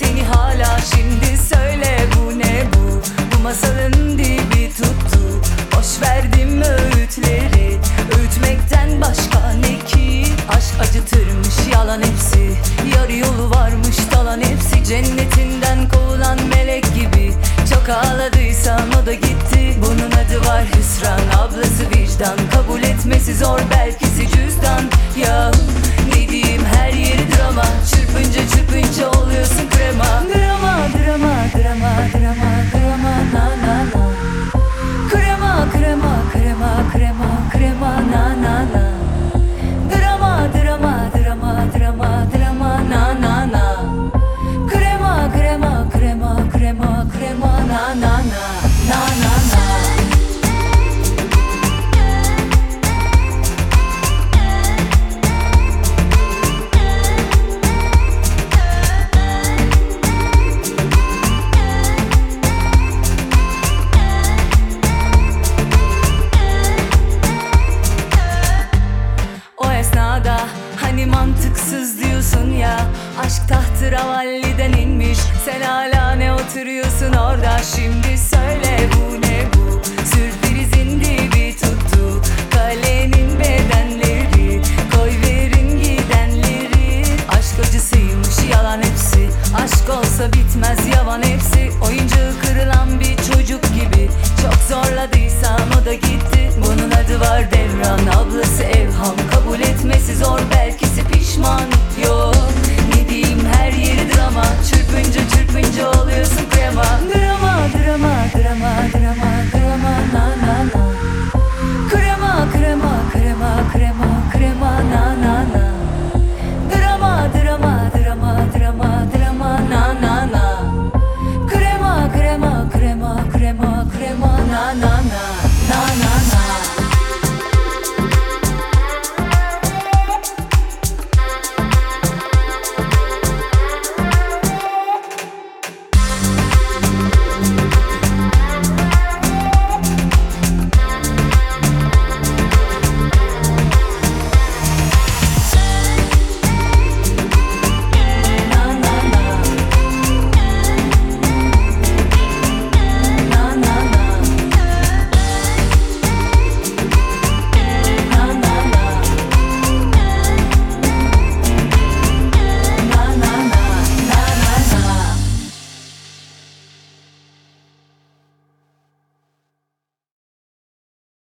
seni hala Şimdi söyle bu ne bu? Bu masalın dibi tuttu. Boş verdim öğütleri. Öğütmekten başka ne ki? Aşk acıtırmış yalan hepsi. Yarı yolu varmış dalan hepsi. Cennetinden kovulan melek gibi. Çok ağladıysan o da gitti. Bunun adı var hüsran. Ablası vicdan. Kabul etmesi zor belkisi cüzdan. Ya na na na mantıksız diyorsun ya. Aşk tahtı ravalliden inmiş. Sen hala ne oturuyorsun orada? Şimdi söyle bu ne bu? Sürprizin dibi tuttu. Kalenin bedenleri. Koy verin gidenleri. Aşk acısıymış yalan hepsi. Aşk olsa bitmez yavan hepsi. Oyuncağı kırılan bir çocuk gibi. Çok zor na na na.